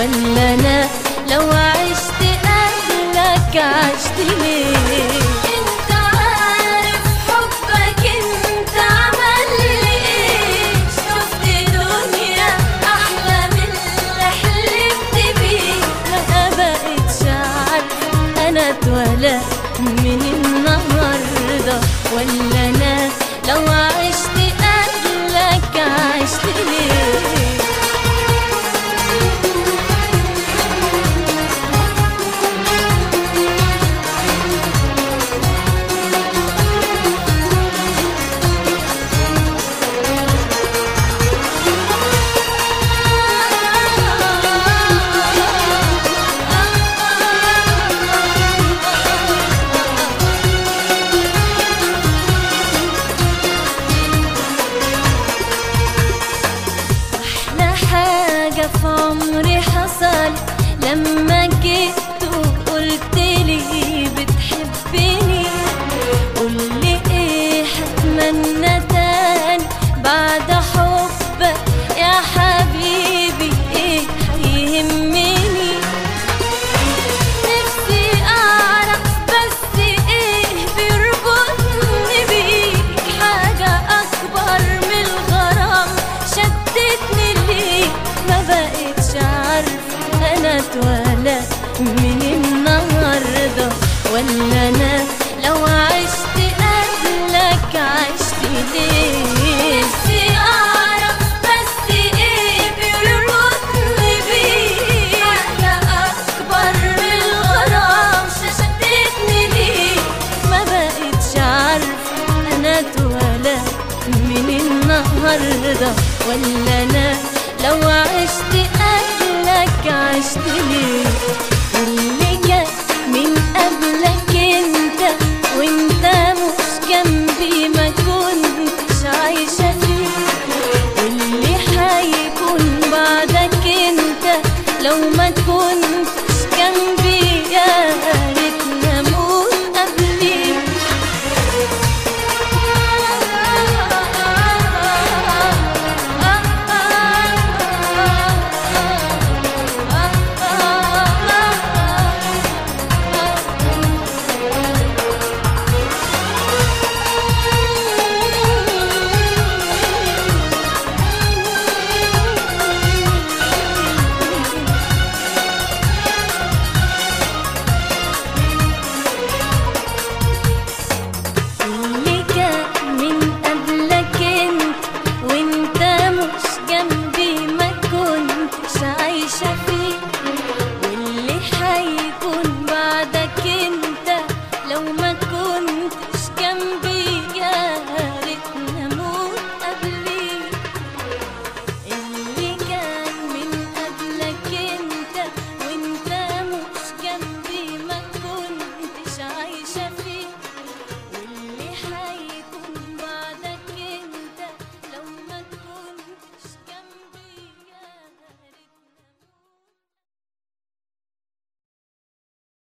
ولا أنا لو عشت قبلك عشت ليه؟ أنت عارف حبك أنت إيه شفت دنيا أحلى من اللي أنا من النهارده؟ ولا عمري حصل. لما جيت وقلت لي بتحبني أنا اتولى من النهارده. ولا أنا لو عشت قبلك عشت ليه نفسي اعرف بس بيك حاجة أكبر من الغرام ليك ما بقتش اتولى من النهارده. ولا أنا لو عشت عشت من قبلك أنت وأنت مش جنبي ما عايشة أنت لو ما يا Aisha.